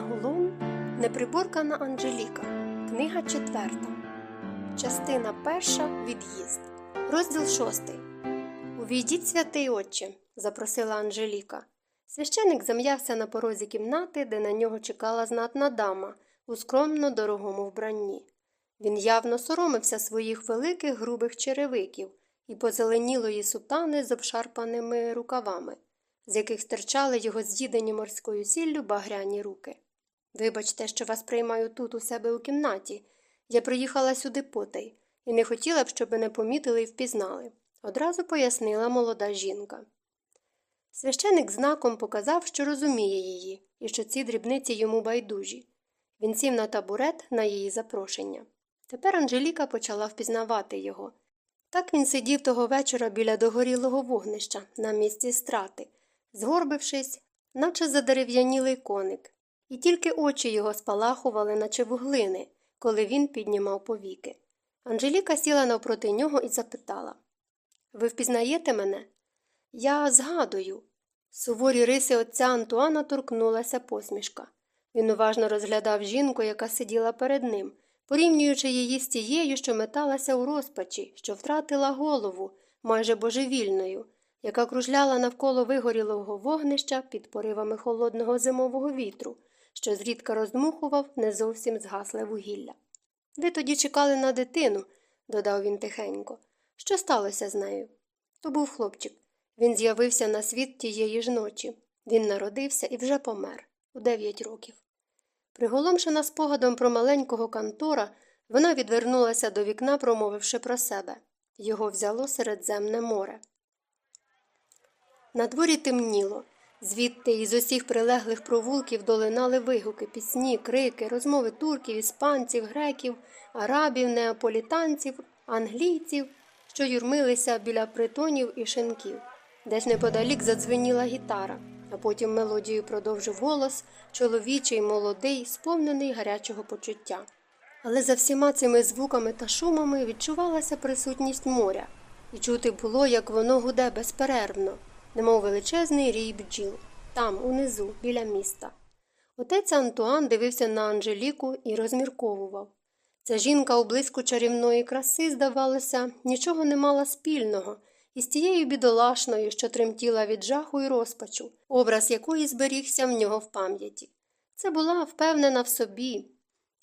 Янголом Неприборкана Анжеліка. Книга четверта. Частина перша. Від'їзд. Розділ шостий. Увійдіть, святий отче, запросила Анжеліка. Священик зам'явся на порозі кімнати, де на нього чекала знатна дама у скромно дорогому вбранні. Він явно соромився своїх великих грубих черевиків і позеленілої сутани з обшарпаними рукавами з яких стирчали його з'їдені морською сіллю багряні руки. Вибачте, що вас приймаю тут у себе у кімнаті. Я приїхала сюди потай і не хотіла б, щоб мене помітили і впізнали, одразу пояснила молода жінка. Священик знаком показав, що розуміє її і що ці дрібниці йому байдужі. Він сів на табурет на її запрошення. Тепер Анжеліка почала впізнавати його. Так він сидів того вечора біля догорілого вогнища на місці страти, згорбившись, наче задерев'янілий коник, і тільки очі його спалахували, наче вуглини, коли він піднімав повіки. Анжеліка сіла навпроти нього і запитала Ви впізнаєте мене? Я згадую. Суворі риси отця Антуана торкнулася посмішка. Він уважно розглядав жінку, яка сиділа перед ним, порівнюючи її з тією, що металася у розпачі, що втратила голову, майже божевільною, яка кружляла навколо вигорілого вогнища під поривами холодного зимового вітру, що зрідка роздмухував не зовсім згасле вугілля. Ви тоді чекали на дитину, додав він тихенько. Що сталося з нею? То був хлопчик. Він з'явився на світ тієї ж ночі. Він народився і вже помер у дев'ять років. Приголомшена спогадом про маленького кантора, вона відвернулася до вікна, промовивши про себе. Його взяло Середземне море. На дворі темніло. Звідти із усіх прилеглих провулків долинали вигуки, пісні, крики, розмови турків, іспанців, греків, арабів, неаполітанців, англійців, що юрмилися біля притонів і шинків. Десь неподалік задзвеніла гітара, а потім мелодію продовжив голос, чоловічий, молодий, сповнений гарячого почуття. Але за всіма цими звуками та шумами відчувалася присутність моря, і чути було, як воно гуде безперервно немов величезний рій бджіл, там, унизу, біля міста. Отець Антуан дивився на Анжеліку і розмірковував. Ця жінка у блиску чарівної краси, здавалося, нічого не мала спільного із тією бідолашною, що тремтіла від жаху і розпачу, образ якої зберігся в нього в пам'яті. Це була впевнена в собі.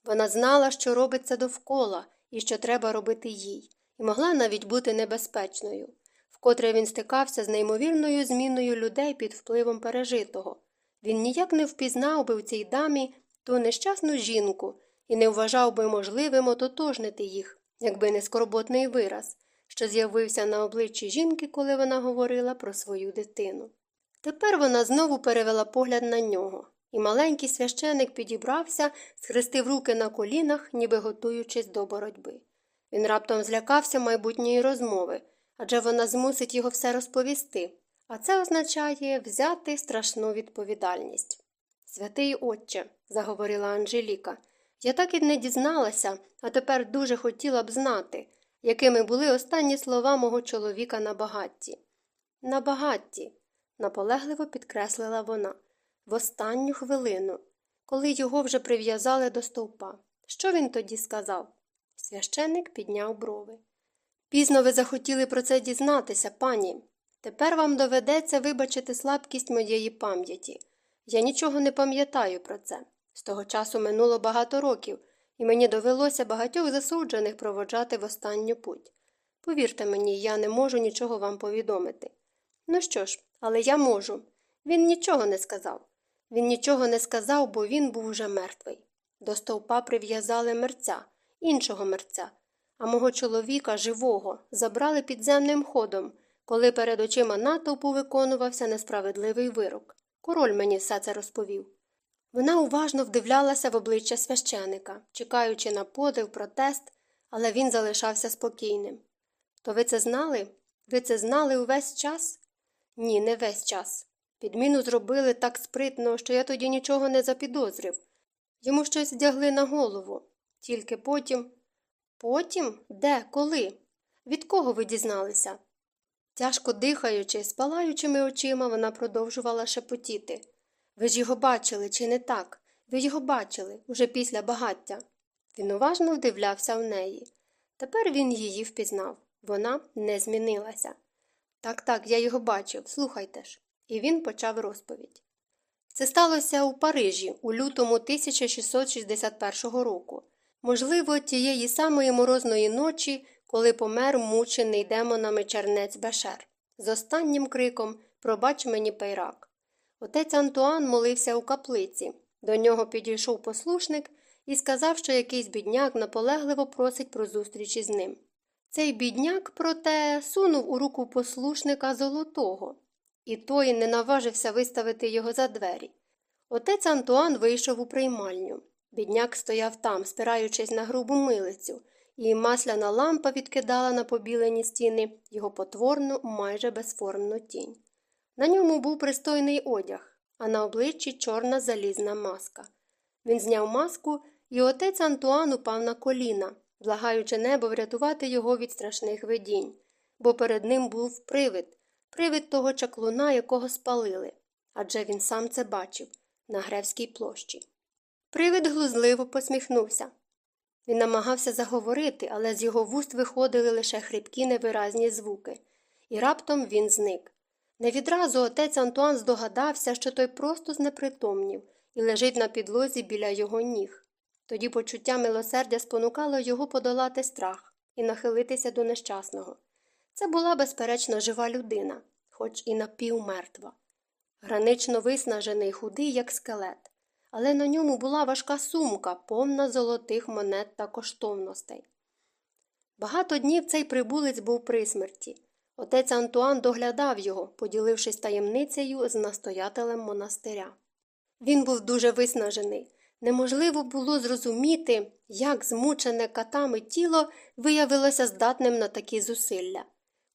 Вона знала, що робиться довкола і що треба робити їй, і могла навіть бути небезпечною вкотре він стикався з неймовірною зміною людей під впливом пережитого. Він ніяк не впізнав би в цій дамі ту нещасну жінку і не вважав би можливим ототожнити їх, якби не скорботний вираз, що з'явився на обличчі жінки, коли вона говорила про свою дитину. Тепер вона знову перевела погляд на нього, і маленький священик підібрався, схрестив руки на колінах, ніби готуючись до боротьби. Він раптом злякався майбутньої розмови адже вона змусить його все розповісти, а це означає взяти страшну відповідальність. Святий Отче, заговорила Анжеліка, я так і не дізналася, а тепер дуже хотіла б знати, якими були останні слова мого чоловіка на багатті. На багатті, наполегливо підкреслила вона, в останню хвилину, коли його вже прив'язали до стовпа. Що він тоді сказав? Священик підняв брови. Пізно ви захотіли про це дізнатися, пані. Тепер вам доведеться вибачити слабкість моєї пам'яті. Я нічого не пам'ятаю про це. З того часу минуло багато років, і мені довелося багатьох засуджених проводжати в останню путь. Повірте мені, я не можу нічого вам повідомити. Ну що ж, але я можу. Він нічого не сказав. Він нічого не сказав, бо він був уже мертвий. До стовпа прив'язали мерця, іншого мерця, а мого чоловіка живого забрали підземним ходом, коли перед очима натовпу виконувався несправедливий вирок. Король мені все це розповів. Вона уважно вдивлялася в обличчя священика, чекаючи на подив, протест, але він залишався спокійним. То ви це знали? Ви це знали увесь час? Ні, не весь час. Підміну зробили так спритно, що я тоді нічого не запідозрив. Йому щось вдягли на голову. Тільки потім Потім? Де, коли? Від кого ви дізналися? Тяжко дихаючи, спалаючими очима, вона продовжувала шепотіти. Ви ж його бачили, чи не так? Ви його бачили уже після багаття. Він уважно вдивлявся в неї. Тепер він її впізнав. Вона не змінилася. Так, так, я його бачив, слухайте ж. І він почав розповідь. Це сталося у Парижі у лютому 1661 року. Можливо, тієї самої морозної ночі, коли помер мучений демонами чернець Бешер, з останнім криком Пробач мені Пейрак. Отець Антуан молився у каплиці. До нього підійшов послушник і сказав, що якийсь бідняк наполегливо просить про зустріч із ним. Цей бідняк, проте, сунув у руку послушника золотого, і той не наважився виставити його за двері. Отець Антуан вийшов у приймальню. Бідняк стояв там, спираючись на грубу милицю, і масляна лампа відкидала на побілені стіни його потворну, майже безформну тінь. На ньому був пристойний одяг, а на обличчі чорна залізна маска. Він зняв маску, і отець Антуан упав на коліна, благаючи небо врятувати його від страшних видінь, бо перед ним був привид, привид того чаклуна, якого спалили. Адже він сам це бачив на Гревській площі. Привид глузливо посміхнувся. Він намагався заговорити, але з його вуст виходили лише хрипкі невиразні звуки, і раптом він зник. Не відразу отець Антуан здогадався, що той просто знепритомнів і лежить на підлозі біля його ніг. Тоді почуття милосердя спонукало його подолати страх і нахилитися до нещасного. Це була, безперечно, жива людина, хоч і напівмертва. Гранично виснажений, худий, як скелет, але на ньому була важка сумка, повна золотих монет та коштовностей. Багато днів цей прибулець був при смерті. Отець Антуан доглядав його, поділившись таємницею з настоятелем монастиря. Він був дуже виснажений. Неможливо було зрозуміти, як змучене катами тіло виявилося здатним на такі зусилля.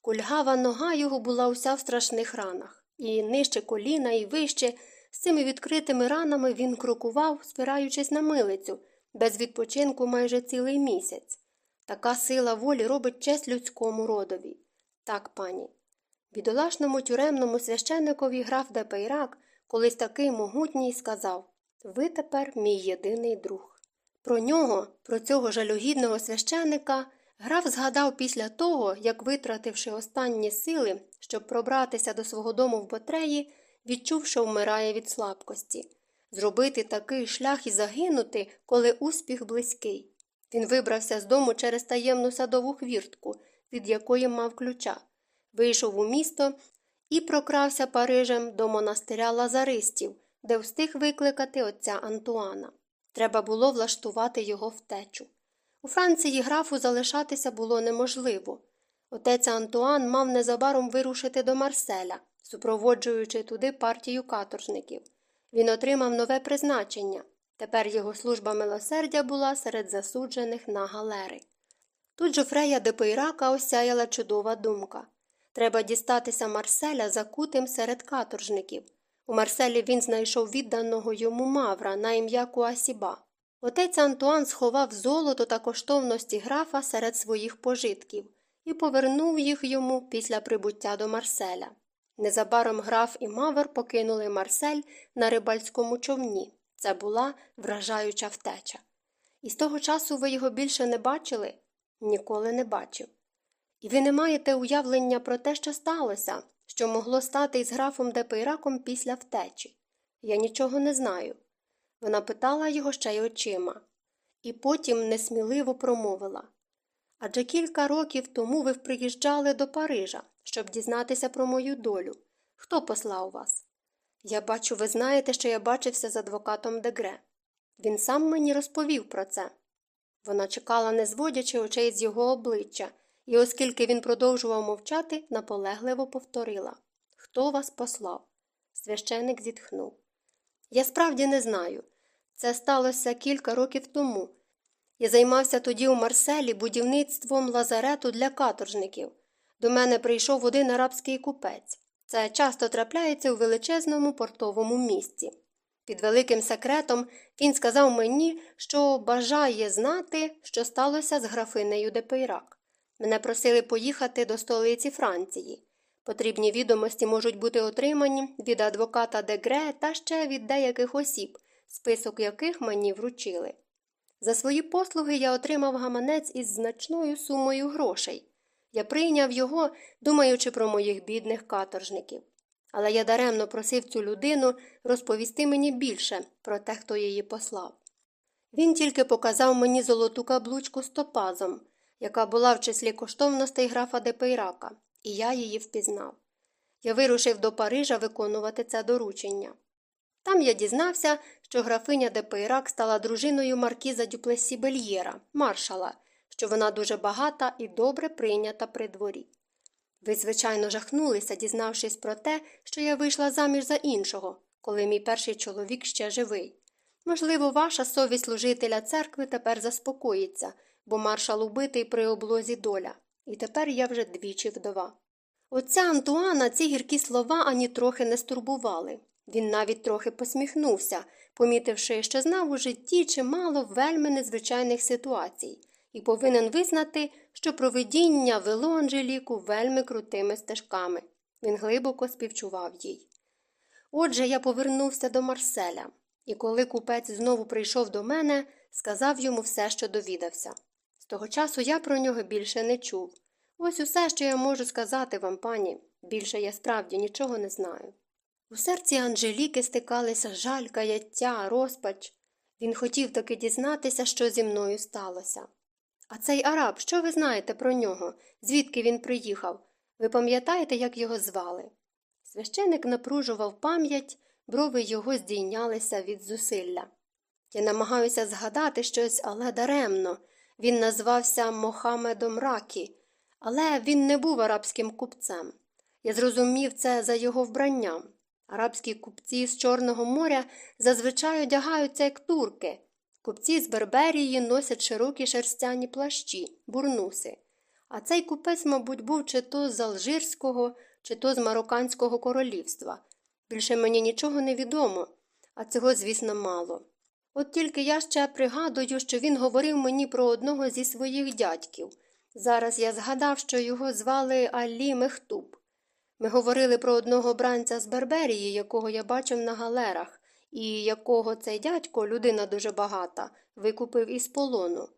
Кульгава нога його була уся в страшних ранах, і нижче коліна, і вище, з цими відкритими ранами він крокував, спираючись на милицю, без відпочинку майже цілий місяць. Така сила волі робить честь людському родові. Так, пані. Бідолашному тюремному священникові граф Депейрак колись такий могутній сказав Ви тепер мій єдиний друг. Про нього, про цього жалюгідного священника, граф згадав після того, як, витративши останні сили, щоб пробратися до свого дому в Ботреї, відчув, що вмирає від слабкості. Зробити такий шлях і загинути, коли успіх близький. Він вибрався з дому через таємну садову хвіртку від якої мав ключа, вийшов у місто і прокрався Парижем до монастиря лазаристів, де встиг викликати отця Антуана. Треба було влаштувати його втечу. У Франції графу залишатися було неможливо. Отець Антуан мав незабаром вирушити до Марселя, супроводжуючи туди партію каторжників. Він отримав нове призначення. Тепер його служба милосердя була серед засуджених на галери. Тут Жофрея де Пейрака осяяла чудова думка. Треба дістатися Марселя закутим серед каторжників. У Марселі він знайшов відданого йому мавра на ім'я Куасіба. Отець Антуан сховав золото та коштовності графа серед своїх пожитків і повернув їх йому після прибуття до Марселя. Незабаром граф і мавр покинули Марсель на рибальському човні. Це була вражаюча втеча. І з того часу ви його більше не бачили? Ніколи не бачив. І ви не маєте уявлення про те, що сталося, що могло стати із графом Депейраком після втечі. Я нічого не знаю. Вона питала його ще й очима, і потім несміливо промовила адже кілька років тому ви приїжджали до Парижа, щоб дізнатися про мою долю. Хто послав вас? Я бачу, ви знаєте, що я бачився з адвокатом Дегре. Він сам мені розповів про це. Вона чекала, не зводячи очей з його обличчя, і, оскільки він продовжував мовчати, наполегливо повторила Хто вас послав? Священик зітхнув. Я справді не знаю. Це сталося кілька років тому. Я займався тоді у Марселі будівництвом лазарету для каторжників. До мене прийшов один арабський купець. Це часто трапляється у величезному портовому місті. Під великим секретом він сказав мені, що бажає знати, що сталося з графинею Депейрак. Мене просили поїхати до столиці Франції. Потрібні відомості можуть бути отримані від адвоката Дегре та ще від деяких осіб, список яких мені вручили. За свої послуги я отримав гаманець із значною сумою грошей. Я прийняв його, думаючи про моїх бідних каторжників. Але я даремно просив цю людину розповісти мені більше про те, хто її послав. Він тільки показав мені золоту каблучку з топазом, яка була в числі коштовностей графа Депейрака, і я її впізнав. Я вирушив до Парижа виконувати це доручення. Там я дізнався, що графиня Депейрак стала дружиною маркіза Дюплесі Бельєра, маршала, що вона дуже багата і добре прийнята при дворі. Ви, звичайно, жахнулися, дізнавшись про те, що я вийшла заміж за іншого, коли мій перший чоловік ще живий. Можливо, ваша совість служителя церкви тепер заспокоїться, бо маршал убитий при облозі доля, і тепер я вже двічі вдова. Отця Антуана ці гіркі слова ані трохи не стурбували. Він навіть трохи посміхнувся, помітивши, що знав у житті чимало вельми незвичайних ситуацій, і повинен визнати, що провидіння вело Анжеліку вельми крутими стежками. Він глибоко співчував їй. Отже, я повернувся до Марселя, і коли купець знову прийшов до мене, сказав йому все, що довідався. З того часу я про нього більше не чув. Ось усе, що я можу сказати вам, пані, більше я справді нічого не знаю. У серці Анжеліки стикалися жаль, каяття, розпач. Він хотів таки дізнатися, що зі мною сталося. А цей араб, що ви знаєте про нього? Звідки він приїхав? Ви пам'ятаєте, як його звали? Священик напружував пам'ять, брови його здійнялися від зусилля. Я намагаюся згадати щось, але даремно. Він назвався Мохамедом Ракі, але він не був арабським купцем. Я зрозумів це за його вбранням. Арабські купці з Чорного моря зазвичай одягаються як турки. Купці з Берберії носять широкі шерстяні плащі, бурнуси. А цей купець, мабуть, був чи то з Алжирського, чи то з Марокканського королівства. Більше мені нічого не відомо, а цього, звісно, мало. От тільки я ще пригадую, що він говорив мені про одного зі своїх дядьків. Зараз я згадав, що його звали Алі Мехтуб. Ми говорили про одного бранця з Берберії, якого я бачив на галерах, і якого цей дядько, людина дуже багата, викупив із полону.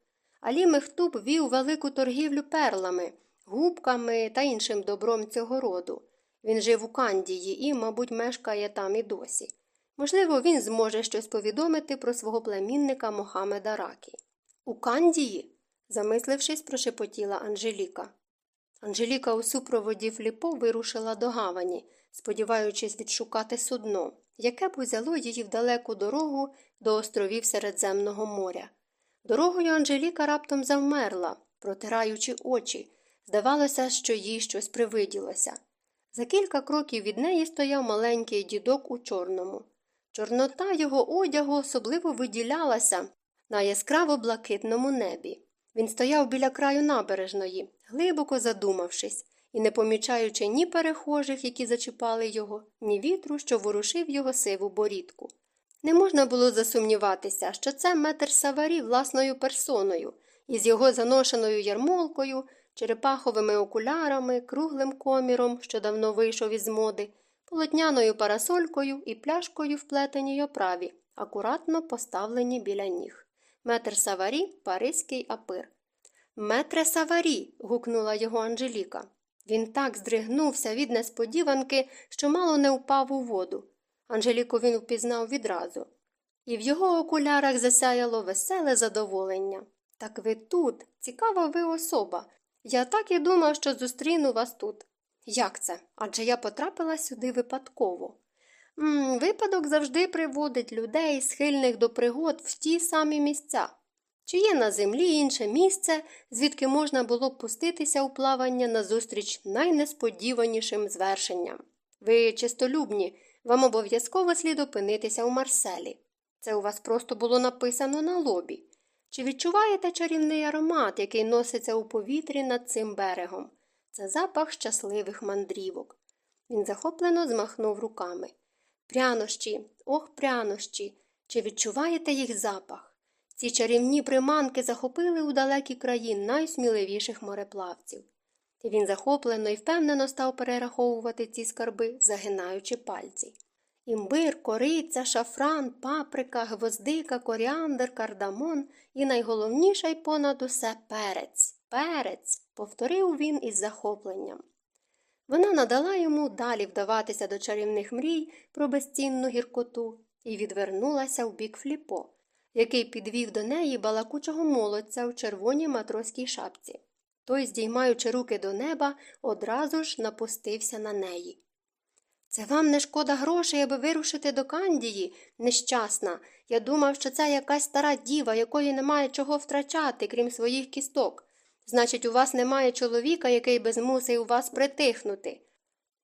Алі Мехтуб вів велику торгівлю перлами, губками та іншим добром цього роду. Він жив у Кандії і, мабуть, мешкає там і досі. Можливо, він зможе щось повідомити про свого племінника Мохамеда Ракі. У Кандії? замислившись, прошепотіла Анжеліка. Анжеліка у супроводі Фліпо вирушила до гавані, сподіваючись відшукати судно, яке б узяло її в далеку дорогу до островів Середземного моря. Дорогою Анжеліка раптом завмерла, протираючи очі. Здавалося, що їй щось привиділося. За кілька кроків від неї стояв маленький дідок у чорному. Чорнота його одягу особливо виділялася на яскраво блакитному небі. Він стояв біля краю набережної, глибоко задумавшись, і не помічаючи ні перехожих, які зачіпали його, ні вітру, що ворушив його сиву борідку. Не можна було засумніватися, що це метр Саварі власною персоною, із його заношеною ярмолкою, черепаховими окулярами, круглим коміром, що давно вийшов із моди, полотняною парасолькою і пляшкою в плетеній оправі, акуратно поставлені біля ніг. Метр Саварі Паризький апир. Метре Саварі. гукнула його Анжеліка. Він так здригнувся від несподіванки, що мало не впав у воду. Анжеліку він впізнав відразу. І в його окулярах засяяло веселе задоволення. Так ви тут, цікава ви особа. Я так і думав, що зустріну вас тут. Як це? Адже я потрапила сюди випадково. М -м, випадок завжди приводить людей, схильних до пригод в ті самі місця. Чи є на землі інше місце, звідки можна було б пуститися у плавання назустріч найнесподіванішим звершенням? Ви чистолюбні, вам обов'язково слід опинитися у Марселі. Це у вас просто було написано на лобі. Чи відчуваєте чарівний аромат, який носиться у повітрі над цим берегом? Це запах щасливих мандрівок. Він захоплено змахнув руками. Прянощі, ох, прянощі. Чи відчуваєте їх запах? Ці чарівні приманки захопили у далекі краї найсміливіших мореплавців. І він захоплено і впевнено став перераховувати ці скарби, загинаючи пальці. імбир, кориця, шафран, паприка, гвоздика, коріандр, кардамон і найголовніше й понад усе перець. Перець, повторив він із захопленням. Вона надала йому далі вдаватися до чарівних мрій про безцінну гіркоту і відвернулася в бік фліпо, який підвів до неї балакучого молодця в червоній матроській шапці. Той, здіймаючи руки до неба, одразу ж напустився на неї. Це вам не шкода грошей, аби вирушити до Кандії, нещасна. Я думав, що це якась стара діва, якої немає чого втрачати, крім своїх кісток. Значить, у вас немає чоловіка, який би змусив вас притихнути.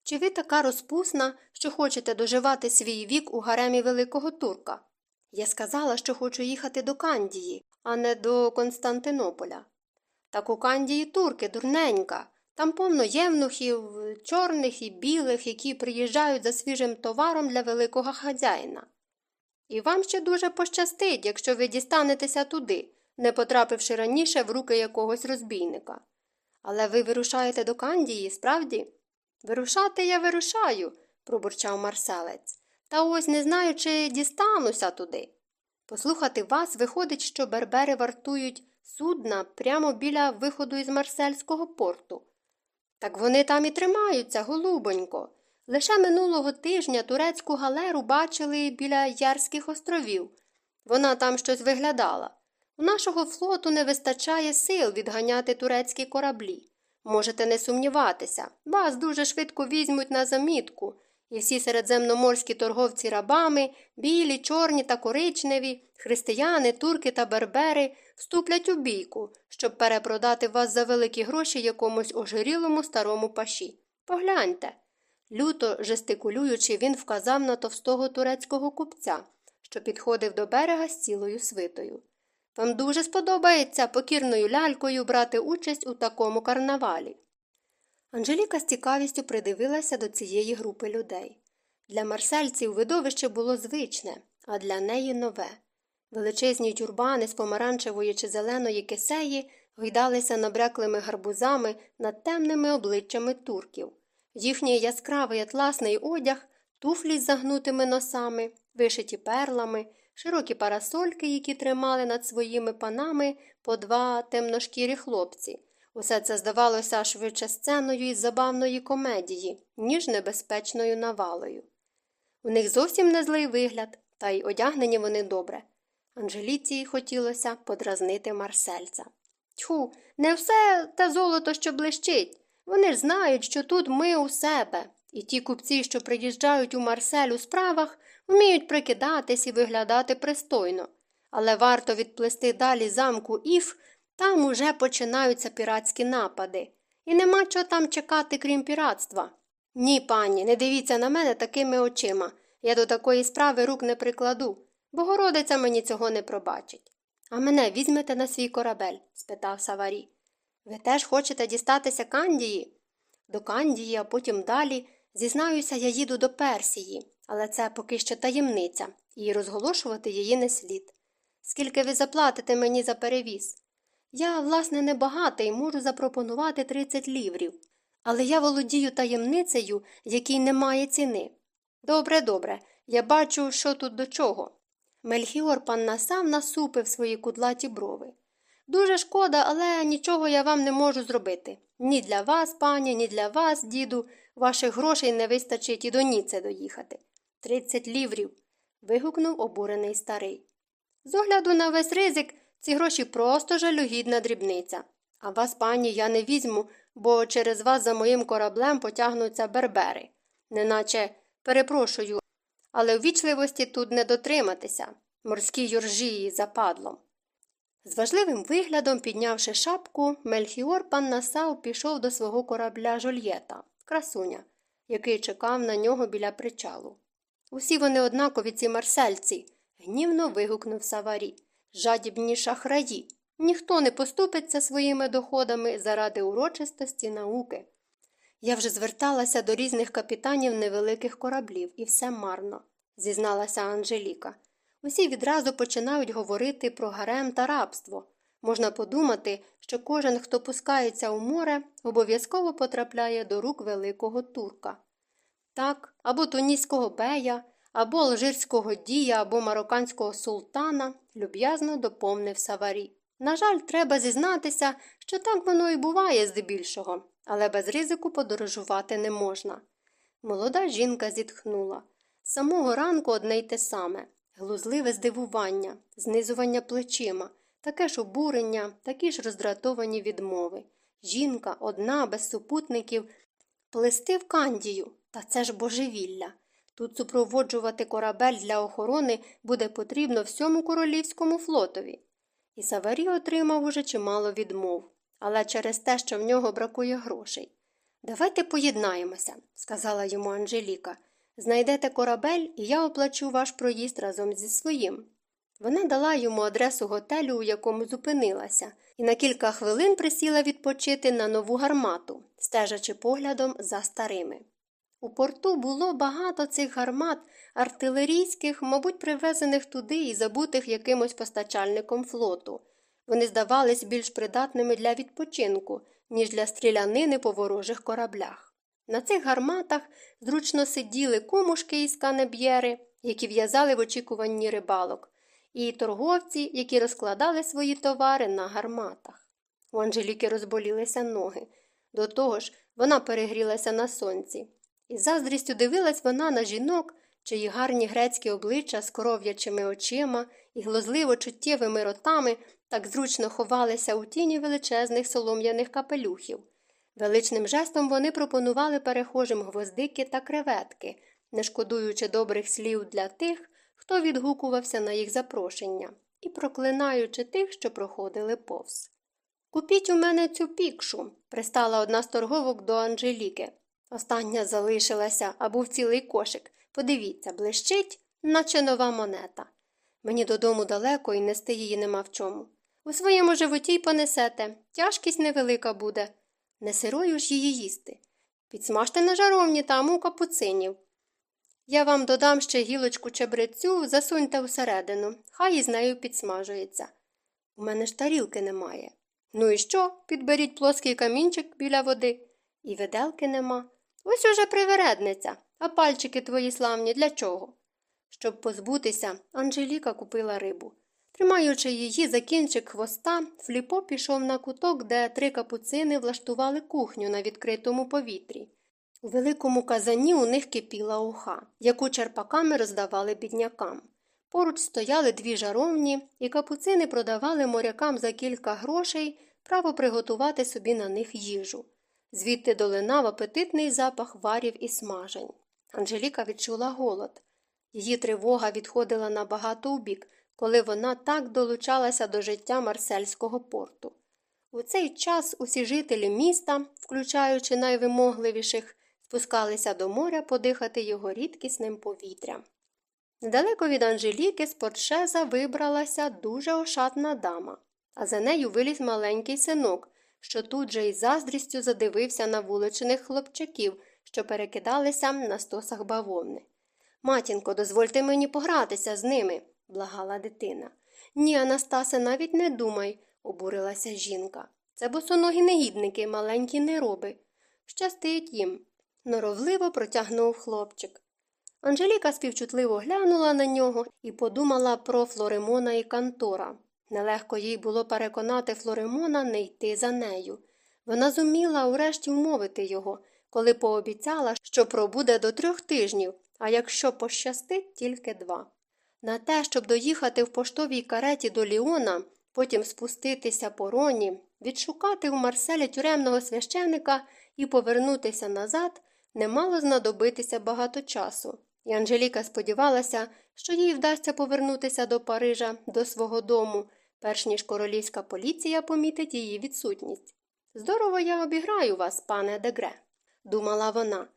Чи ви така розпусна, що хочете доживати свій вік у гаремі великого турка? Я сказала, що хочу їхати до Кандії, а не до Константинополя. Так у Кандії турки, дурненька. Там повно євнухів, чорних і білих, які приїжджають за свіжим товаром для великого хазяїна. І вам ще дуже пощастить, якщо ви дістанетеся туди, не потрапивши раніше в руки якогось розбійника. Але ви вирушаєте до Кандії, справді? Вирушати я вирушаю, пробурчав марселець. Та ось не знаю, чи дістануся туди. Послухати вас виходить, що бербери вартують судна прямо біля виходу із Марсельського порту. Так вони там і тримаються, голубонько. Лише минулого тижня турецьку галеру бачили біля Ярських островів. Вона там щось виглядала. У нашого флоту не вистачає сил відганяти турецькі кораблі. Можете не сумніватися, вас дуже швидко візьмуть на замітку, і всі середземноморські торговці рабами, білі, чорні та коричневі, християни, турки та бербери вступлять у бійку, щоб перепродати вас за великі гроші якомусь ожирілому старому паші. Погляньте. Люто жестикулюючи, він вказав на товстого турецького купця, що підходив до берега з цілою свитою. Вам дуже сподобається покірною лялькою брати участь у такому карнавалі. Анжеліка з цікавістю придивилася до цієї групи людей. Для марсельців видовище було звичне, а для неї нове. Величезні тюрбани з помаранчевої чи зеленої кисеї гойдалися набряклими гарбузами над темними обличчями турків. Їхній яскравий атласний одяг, туфлі з загнутими носами, вишиті перлами, широкі парасольки, які тримали над своїми панами по два темношкірі хлопці. Усе це здавалося швидше сценою із забавної комедії, ніж небезпечною навалою. У них зовсім не злий вигляд, та й одягнені вони добре. Анжеліці хотілося подразнити Марсельця. Тьху, не все те золото, що блищить. Вони ж знають, що тут ми у себе, і ті купці, що приїжджають у Марсель у справах, вміють прикидатись і виглядати пристойно. Але варто відплести далі замку Іф, там уже починаються піратські напади. І нема чого там чекати, крім піратства. Ні, пані, не дивіться на мене такими очима. Я до такої справи рук не прикладу. Богородиця мені цього не пробачить. А мене візьмете на свій корабель? спитав Саварі. Ви теж хочете дістатися Кандії? До Кандії, а потім далі. Зізнаюся, я їду до Персії, але це поки що таємниця, і розголошувати її не слід. Скільки ви заплатите мені за перевіз? Я, власне, небагатий, можу запропонувати 30 ліврів, але я володію таємницею, якій немає ціни. Добре, добре, я бачу, що тут до чого. Мельхіор панна сам насупив свої кудлаті брови. Дуже шкода, але нічого я вам не можу зробити. Ні для вас, пані, ні для вас, діду, ваших грошей не вистачить і до Ніце доїхати. Тридцять ліврів. вигукнув обурений старий. З огляду на весь ризик, ці гроші просто жалюгідна дрібниця. А вас, пані, я не візьму, бо через вас за моїм кораблем потягнуться бербери. Неначе перепрошую, але ввічливості тут не дотриматися морські юржії западлом. З важливим виглядом, піднявши шапку, Мельхіор пан Насау пішов до свого корабля жольєта, красуня, який чекав на нього біля причалу. Усі вони однакові ці марсельці, гнівно вигукнув Саварі. Жадібні шахраї. Ніхто не поступиться своїми доходами заради урочистості науки. Я вже зверталася до різних капітанів невеликих кораблів, і все марно, зізналася Анжеліка. Усі відразу починають говорити про гарем та рабство. Можна подумати, що кожен, хто пускається у море, обов'язково потрапляє до рук великого турка. Так, або туніського бея, або алжирського дія, або марокканського султана, люб'язно доповнив Саварі. На жаль, треба зізнатися, що так воно і буває здебільшого, але без ризику подорожувати не можна. Молода жінка зітхнула. З самого ранку одне й те саме глузливе здивування, знизування плечима, таке ж обурення, такі ж роздратовані відмови. Жінка, одна, без супутників, плести в кандію, та це ж божевілля. Тут супроводжувати корабель для охорони буде потрібно всьому королівському флотові. І Саварі отримав уже чимало відмов, але через те, що в нього бракує грошей. Давайте поєднаємося, сказала йому Анжеліка. Знайдете корабель, і я оплачу ваш проїзд разом зі своїм. Вона дала йому адресу готелю, у якому зупинилася, і на кілька хвилин присіла відпочити на нову гармату, стежачи поглядом за старими. У порту було багато цих гармат, артилерійських, мабуть, привезених туди і забутих якимось постачальником флоту. Вони здавались більш придатними для відпочинку, ніж для стрілянини по ворожих кораблях. На цих гарматах зручно сиділи кумушки із канеб'єри, які в'язали в очікуванні рибалок, і торговці, які розкладали свої товари на гарматах. У Анжеліки розболілися ноги. До того ж, вона перегрілася на сонці. Із заздрістю дивилась вона на жінок, чиї гарні грецькі обличчя з коров'ячими очима і глузливо чуттєвими ротами так зручно ховалися у тіні величезних солом'яних капелюхів. Величним жестом вони пропонували перехожим гвоздики та креветки, не шкодуючи добрих слів для тих, хто відгукувався на їх запрошення, і проклинаючи тих, що проходили повз. Купіть у мене цю пікшу, пристала одна з торговок до Анжеліки. Остання залишилася, а був цілий кошик. Подивіться, блищить, наче нова монета. Мені додому далеко і нести її нема в чому. У своєму животі й понесете, тяжкість невелика буде. Не сирою ж її їсти. Підсмажте на жаровні там у капуцинів. Я вам додам ще гілочку чебрецю, засуньте всередину, хай із нею підсмажується. У мене ж тарілки немає. Ну і що? Підберіть плоский камінчик біля води. І виделки нема. Ось уже привередниця, а пальчики твої славні для чого? Щоб позбутися, Анжеліка купила рибу. Тримаючи її за кінчик хвоста, Фліпо пішов на куток, де три капуцини влаштували кухню на відкритому повітрі. У великому казані у них кипіла уха, яку черпаками роздавали біднякам. Поруч стояли дві жаровні, і капуцини продавали морякам за кілька грошей право приготувати собі на них їжу. Звідти долинав апетитний запах варів і смажень. Анжеліка відчула голод. Її тривога відходила набагато убік, коли вона так долучалася до життя Марсельського порту. У цей час усі жителі міста, включаючи найвимогливіших, спускалися до моря подихати його рідкісним повітрям. Недалеко від Анжеліки з портшеза вибралася дуже ошатна дама, а за нею виліз маленький синок, що тут же із заздрістю задивився на вуличних хлопчаків, що перекидалися на стосах бавовни. Матінко, дозвольте мені погратися з ними, благала дитина. Ні, Анастасе, навіть не думай, обурилася жінка. Це босоногі негідники, маленькі нероби. Щастить їм. норовливо протягнув хлопчик. Анжеліка співчутливо глянула на нього і подумала про Флоремона і Кантора. Нелегко їй було переконати Флоремона не йти за нею. Вона зуміла урешті вмовити його, коли пообіцяла, що пробуде до трьох тижнів, а якщо пощастить, тільки два. На те, щоб доїхати в поштовій кареті до Ліона, потім спуститися по роні, відшукати в Марселі тюремного священика і повернутися назад, не мало знадобитися багато часу. І Анжеліка сподівалася, що їй вдасться повернутися до Парижа, до свого дому, перш ніж королівська поліція помітить її відсутність. Здорово я обіграю вас, пане Дегре, думала вона.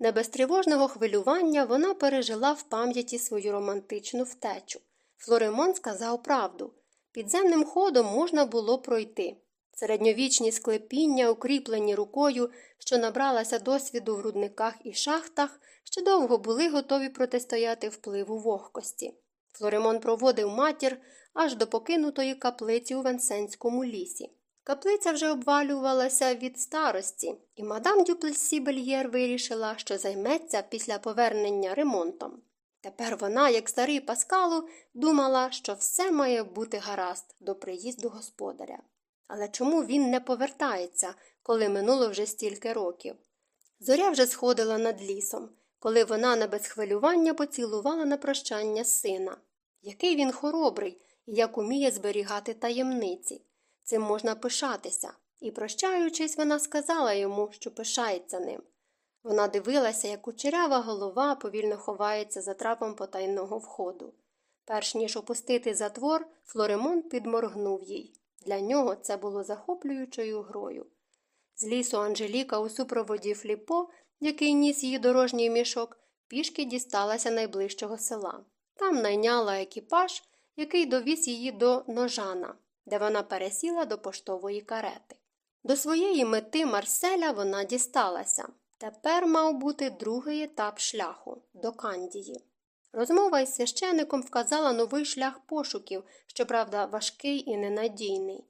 Не без тривожного хвилювання вона пережила в пам'яті свою романтичну втечу. Флоремон сказав правду підземним ходом можна було пройти. Середньовічні склепіння, укріплені рукою, що набралася досвіду в рудниках і шахтах, ще довго були готові протистояти впливу вогкості. Флоремон проводив матір аж до покинутої каплиці у Венсенському лісі. Каплиця вже обвалювалася від старості, і мадам Дюплесі Бельєр вирішила, що займеться після повернення ремонтом. Тепер вона, як старий Паскалу, думала, що все має бути гаразд до приїзду господаря. Але чому він не повертається, коли минуло вже стільки років? Зоря вже сходила над лісом, коли вона не без хвилювання поцілувала на прощання сина. Який він хоробрий і як уміє зберігати таємниці. Цим можна пишатися, і, прощаючись, вона сказала йому, що пишається ним. Вона дивилася, як кучерява голова повільно ховається за трапом потайного входу. Перш ніж опустити затвор, Флоремон підморгнув їй. Для нього це було захоплюючою грою. З лісу Анжеліка у супроводі Фліпо, який ніс її дорожній мішок, пішки дісталася найближчого села. Там найняла екіпаж, який довіз її до ножана, де вона пересіла до поштової карети. До своєї мети Марселя вона дісталася. Тепер мав бути другий етап шляху до Кандії. Розмова із священиком вказала новий шлях пошуків, щоправда, важкий і ненадійний.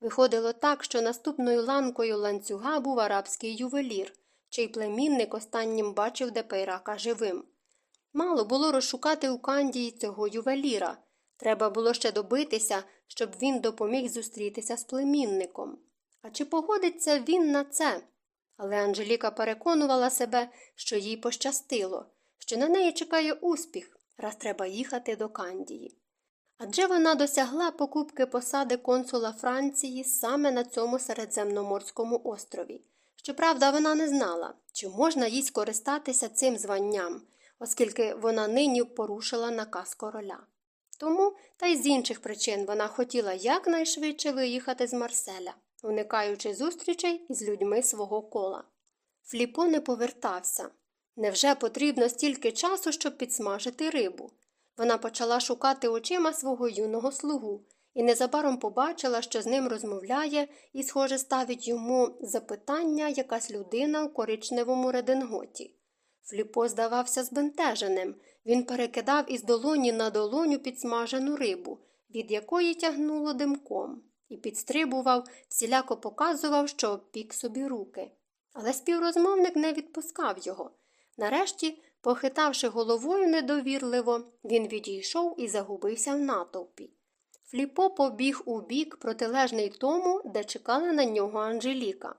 Виходило так, що наступною ланкою ланцюга був арабський ювелір, чий племінник останнім бачив Депейрака живим. Мало було розшукати у Кандії цього ювеліра. Треба було ще добитися, щоб він допоміг зустрітися з племінником. А чи погодиться він на це? Але Анжеліка переконувала себе, що їй пощастило, що на неї чекає успіх, раз треба їхати до Кандії. Адже вона досягла покупки посади консула Франції саме на цьому середземноморському острові. Щоправда, вона не знала, чи можна їй скористатися цим званням, оскільки вона нині порушила наказ короля. Тому, та й з інших причин вона хотіла якнайшвидше виїхати з Марселя, уникаючи зустрічей із людьми свого кола. Фліпо не повертався. Невже потрібно стільки часу, щоб підсмажити рибу? Вона почала шукати очима свого юного слугу і незабаром побачила, що з ним розмовляє і, схоже, ставить йому запитання якась людина у коричневому реденготі. Фліпо здавався збентеженим. Він перекидав із долоні на долоню підсмажену рибу, від якої тягнуло димком, і підстрибував, всіляко показував, що обпік собі руки. Але співрозмовник не відпускав його. Нарешті, похитавши головою недовірливо, він відійшов і загубився в натовпі. Фліпо побіг у бік, протилежний тому, де чекала на нього Анжеліка.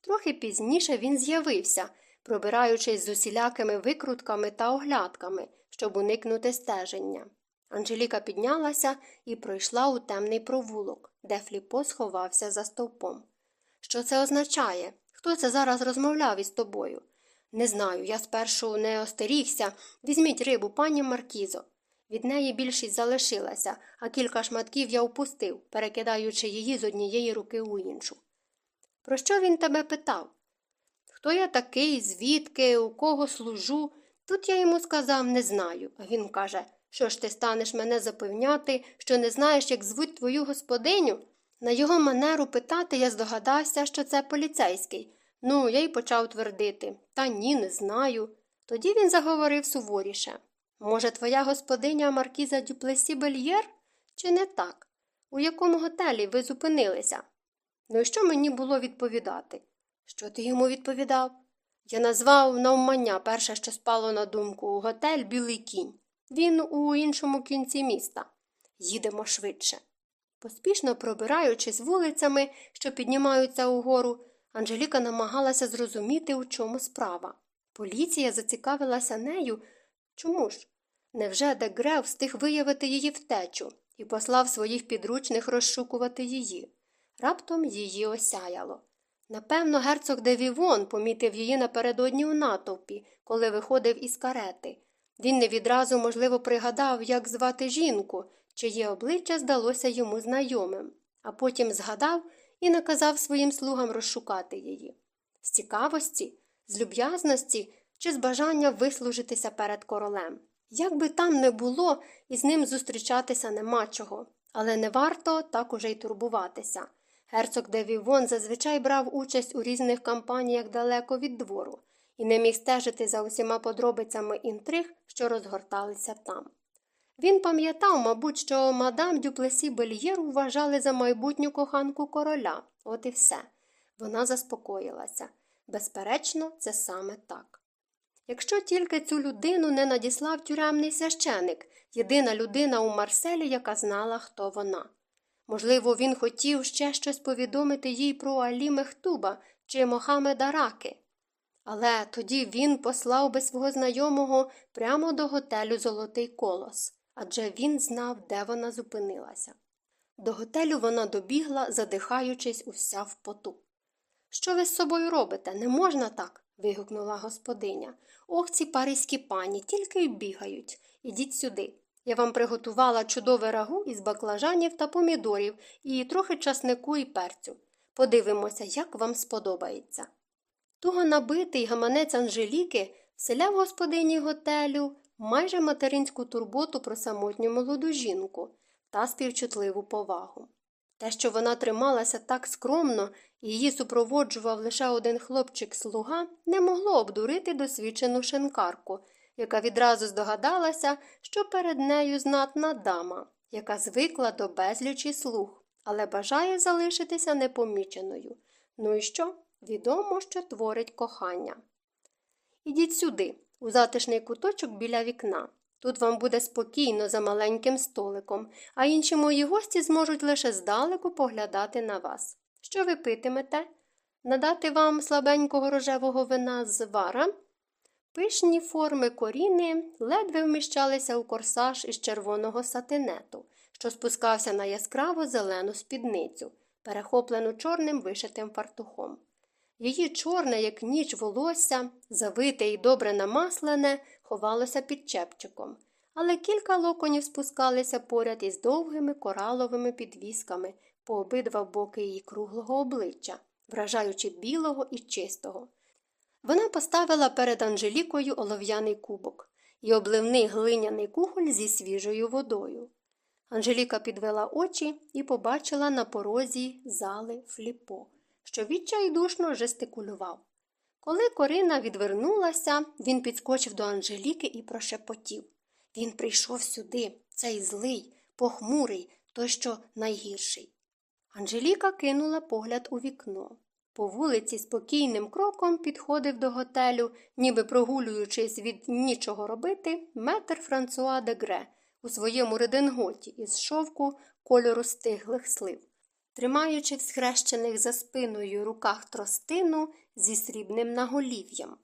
Трохи пізніше він з'явився, пробираючись з усілякими викрутками та оглядками, щоб уникнути стеження. Анжеліка піднялася і пройшла у темний провулок, де Фліпо сховався за стовпом. Що це означає? Хто це зараз розмовляв із тобою? Не знаю, я спершу не остерігся. Візьміть рибу, пані Маркізо. Від неї більшість залишилася, а кілька шматків я упустив, перекидаючи її з однієї руки у іншу. Про що він тебе питав? Хто я такий, звідки, у кого служу? Тут я йому сказав не знаю, а він каже, що ж ти станеш мене запевняти, що не знаєш, як звуть твою господиню? На його манеру питати я здогадався, що це поліцейський. Ну, я й почав твердити Та ні, не знаю. Тоді він заговорив суворіше. Може, твоя господиня Маркіза Дюплесі Бельєр? Чи не так? У якому готелі ви зупинилися? Ну і що мені було відповідати? Що ти йому відповідав? Я назвав навмання перше, що спало на думку готель Білий кінь. Він у іншому кінці міста. Їдемо швидше. Поспішно пробираючись вулицями, що піднімаються угору, Анжеліка намагалася зрозуміти, у чому справа. Поліція зацікавилася нею. Чому ж? Невже Дегре встиг виявити її втечу і послав своїх підручних розшукувати її? Раптом її осяяло. Напевно, герцог де Вівон помітив її напередодні у натовпі, коли виходив із карети. Він не відразу, можливо, пригадав, як звати жінку, чиє обличчя здалося йому знайомим, а потім згадав і наказав своїм слугам розшукати її. З цікавості, з люб'язності чи з бажання вислужитися перед королем. Як би там не було, із ним зустрічатися нема чого, але не варто так уже й турбуватися. Герцог де Вівон зазвичай брав участь у різних кампаніях далеко від двору і не міг стежити за усіма подробицями інтриг, що розгорталися там. Він пам'ятав, мабуть, що мадам Дюплесі Бельєр вважали за майбутню коханку короля, от і все. Вона заспокоїлася. Безперечно, це саме так. Якщо тільки цю людину не надіслав тюремний священик, єдина людина у Марселі, яка знала, хто вона. Можливо, він хотів ще щось повідомити їй про Алі Мехтуба чи Мохамеда Раки. Але тоді він послав би свого знайомого прямо до готелю Золотий Колос, адже він знав, де вона зупинилася. До готелю вона добігла, задихаючись уся в поту. Що ви з собою робите? Не можна так. Вигукнула господиня. Ох, ці паризькі пані, тільки й бігають. Ідіть сюди. Я вам приготувала чудове рагу із баклажанів та помідорів і трохи часнику і перцю. Подивимося, як вам сподобається. Туго набитий гаманець Анжеліки вселяв господині готелю майже материнську турботу про самотню молоду жінку та співчутливу повагу. Те, що вона трималася так скромно її супроводжував лише один хлопчик-слуга, не могло обдурити досвідчену шинкарку, яка відразу здогадалася, що перед нею знатна дама, яка звикла до безлічі слуг, але бажає залишитися непоміченою. Ну і що? Відомо, що творить кохання. Ідіть сюди, у затишний куточок біля вікна. Тут вам буде спокійно за маленьким столиком, а інші мої гості зможуть лише здалеку поглядати на вас. Що ви питимете? Надати вам слабенького рожевого вина з вара? Пишні форми коріни ледве вміщалися у корсаж із червоного сатинету, що спускався на яскраво зелену спідницю, перехоплену чорним вишитим фартухом. Її чорне, як ніч волосся, завите і добре намаслене, ховалося під чепчиком, але кілька локонів спускалися поряд із довгими кораловими підвісками по обидва боки її круглого обличчя, вражаючи білого і чистого. Вона поставила перед Анжелікою олов'яний кубок і обливний глиняний кухоль зі свіжою водою. Анжеліка підвела очі і побачила на порозі зали фліпо, що відчайдушно жестикулював. Коли Корина відвернулася, він підскочив до Анжеліки і прошепотів. Він прийшов сюди, цей злий, похмурий, той що найгірший. Анжеліка кинула погляд у вікно. По вулиці спокійним кроком підходив до готелю, ніби прогулюючись від нічого робити, метр Франсуа де Гре у своєму реденготі із шовку кольору стиглих слив, тримаючи в схрещених за спиною руках тростину зі срібним наголів'ям.